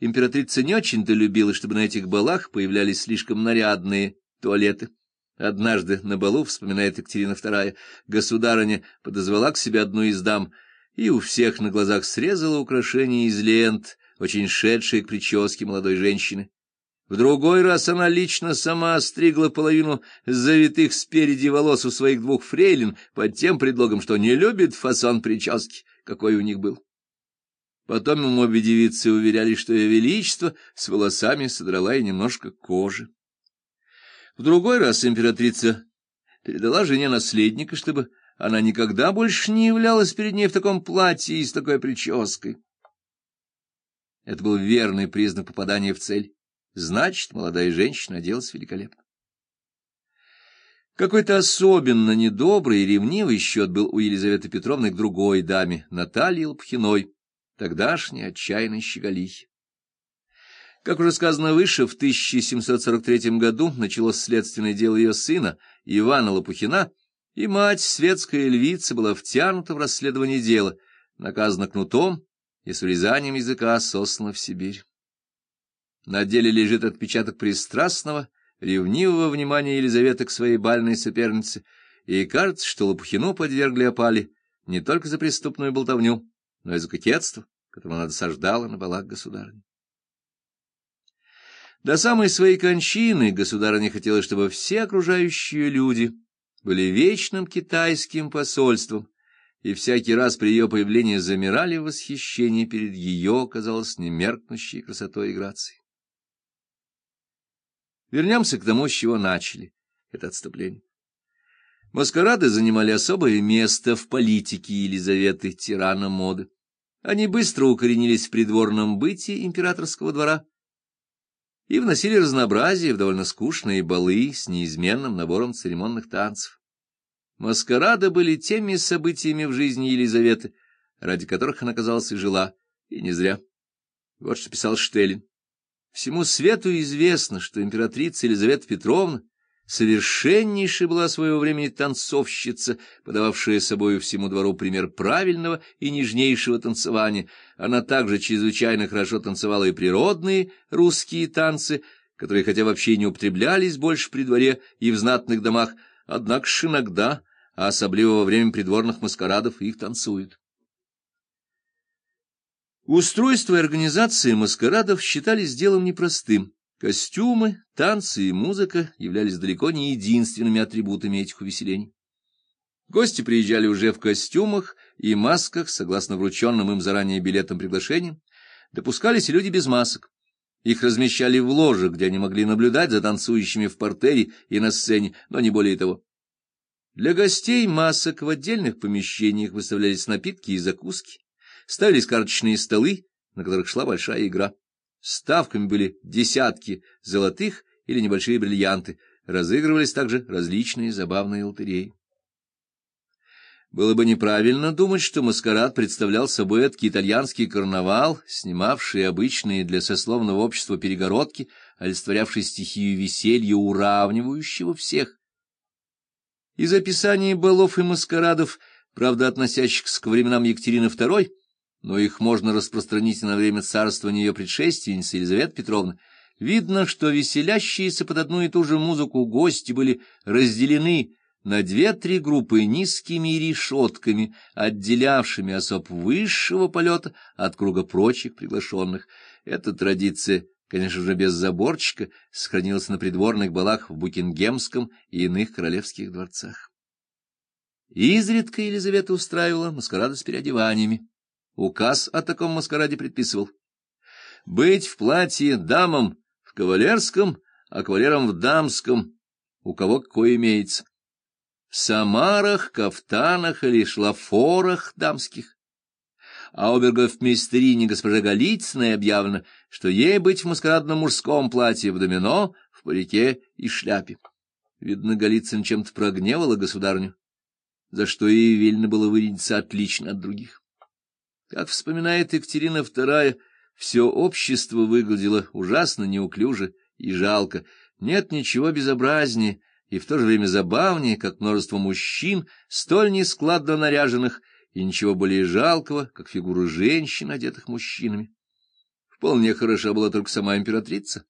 императрица не очень-то любила, чтобы на этих балах появлялись слишком нарядные туалеты. Однажды на балу, вспоминает Екатерина II, государыня подозвала к себе одну из дам и у всех на глазах срезала украшения из лент, очень шедшие к прическе молодой женщины. В другой раз она лично сама остригла половину завитых спереди волос у своих двух фрейлин под тем предлогом, что не любит фасон прически, какой у них был. Потом ему обе девицы уверяли, что ее величество с волосами содрала и немножко кожи. В другой раз императрица передала жене наследника, чтобы она никогда больше не являлась перед ней в таком платье и с такой прической. Это был верный признак попадания в цель. Значит, молодая женщина оделась великолепно. Какой-то особенно недобрый и ревнивый счет был у Елизаветы Петровны к другой даме, Наталье Лопхиной, тогдашней отчаянной щеголихе. Как уже сказано выше, в 1743 году началось следственное дело ее сына, Ивана Лопухина, и мать, светская львица, была втянута в расследование дела, наказана кнутом и с урезанием языка сослана в Сибирь. На деле лежит отпечаток пристрастного, ревнивого внимания Елизаветы к своей бальной сопернице, и кажется, что Лопухину подвергли опали не только за преступную болтовню, но и за кокетство, которое она досаждала на балах государыни. До самой своей кончины государыня хотела, чтобы все окружающие люди были вечным китайским посольством, и всякий раз при ее появлении замирали в восхищении перед ее, казалось, немеркнущей красотой и грацией. Вернемся к тому, с чего начали это отступление. Маскарады занимали особое место в политике Елизаветы, тирана моды. Они быстро укоренились в придворном бытии императорского двора, и вносили разнообразие в довольно скучные балы с неизменным набором церемонных танцев. Маскарады были теми событиями в жизни Елизаветы, ради которых она, казалось, и жила, и не зря. Вот что писал Штеллин. Всему свету известно, что императрица Елизавета Петровна Совершеннейшая была своего времени танцовщица, подававшая собою всему двору пример правильного и нежнейшего танцевания. Она также чрезвычайно хорошо танцевала и природные русские танцы, которые хотя вообще не употреблялись больше при дворе и в знатных домах, однако ж иногда, а особливо во время придворных маскарадов, их танцуют. Устройство и организация маскарадов считались делом непростым. Костюмы, танцы и музыка являлись далеко не единственными атрибутами этих увеселений. Гости приезжали уже в костюмах и масках, согласно врученным им заранее билетам приглашениям. Допускались и люди без масок. Их размещали в ложах, где они могли наблюдать за танцующими в портере и на сцене, но не более того. Для гостей масок в отдельных помещениях выставлялись напитки и закуски, ставились карточные столы, на которых шла большая игра. Ставками были десятки золотых или небольшие бриллианты. Разыгрывались также различные забавные лотереи. Было бы неправильно думать, что маскарад представлял собой эдакий итальянский карнавал, снимавший обычные для сословного общества перегородки, олицетворявший стихию веселья, уравнивающего всех. Из описания балов и маскарадов, правда, относящихся к временам Екатерины II, но их можно распространить на время царствования ее предшественницы Елизаветы Петровны, видно, что веселящиеся под одну и ту же музыку гости были разделены на две-три группы низкими решетками, отделявшими особ высшего полета от круга прочих приглашенных. Эта традиция, конечно же, без заборчика, сохранилась на придворных балах в Букингемском и иных королевских дворцах. Изредка Елизавета устраивала маскарады с переодеваниями. Указ о таком маскараде предписывал. Быть в платье дамам в кавалерском, а кавалерам в дамском, у кого какое имеется. В самарах, кафтанах или шлафорах дамских. А обергофмейстерине госпоже Голицыной объявлено, что ей быть в маскарадном мужском платье в домино, в парике и шляпе. Видно, Голицын чем-то прогневала государню, за что ей велено было вырядиться отлично от других. Как вспоминает Екатерина II, все общество выглядело ужасно неуклюже и жалко. Нет ничего безобразнее и в то же время забавнее, как множество мужчин, столь нескладно наряженных, и ничего более жалкого, как фигуры женщин, одетых мужчинами. Вполне хороша была только сама императрица.